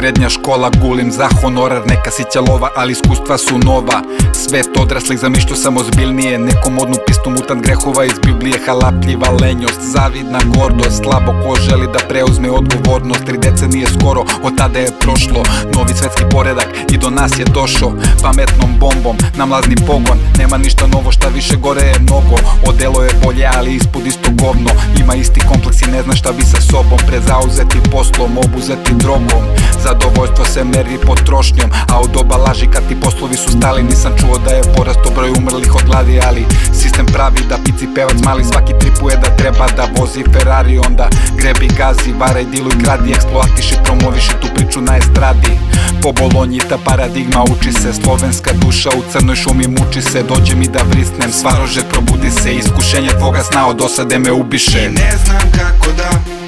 srednja škola Gulim za honorar, neka si lova Ali iskustva su nova. Svet odraslih zamišlju sam ozbiljnije Nekom modnu pistu mutant grehova iz Biblije Halapljiva lenjost, zavidna gordost Slabo ko želi da preuzme odgovornost. Tri decenije skoro, od tada je prošlo. Novi svetski poredak i do nas je došao. Pametnom bombom, na mlazni pogon Nema ništa novo, šta više gore je mnogo. Odelo je bolje, ali ispod isto govno Ima isti kompleks i ne zna šta bi sa sobom. Prezauzeti poslom, obuzeti drogom. Zadovoljstvo se meri potrošnjom A od doba laži kad ti poslovi su stali Nisam čuo da je porasto broj umrlih od gladi Ali sistem pravi da pici pevac mali Svaki tripuje da treba da vozi Ferrari Onda grebi, gazi, varaj, diluj, kradi Eksploatiši, promoviši tu priču na estradi Po bolonji ta paradigma uči se Slovenska duša u crnoj šumi muči se. Dođe mi da vrisnem, svarože probudi se Iskušenje tvoga sna od osade me ubiše. I ne znam kako da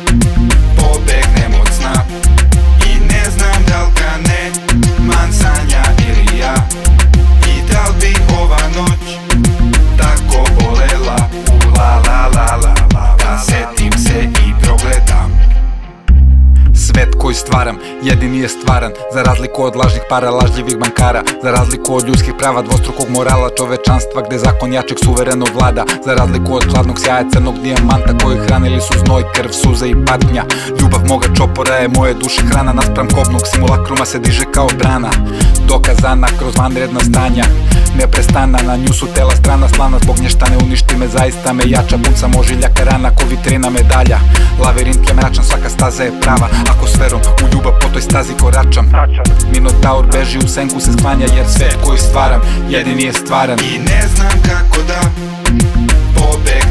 Koji stvaram, jedini je stvaran Za razliku od lažnih para, lažljivih bankara. Za razliku od ljudskih prava, dvostrukog morala Čovečanstva gde zakon jačeg suvereno vlada. Za razliku od hladnog sjaja crnog dijamanta Koji hranili su znoj, krv, suze i patnja. Ljubav moga čopora je moje duše hrana. Naspram kobnog simulakruma se diže kao brana. Dokazana kroz vanredna stanja. Neprestana, na nju su tela strana slana Zbog nješta ne uništi me, zaista me jača. Bunca možiljaka rana ko vitrina medalja. Lavirint je mračan, svaka staza je prava. Ako s verom u ljubav po toj stazi koračam Minotaur beži u senku se sklanja Jer svet koji stvaram, jedini je stvaran. I ne znam kako da pobegnem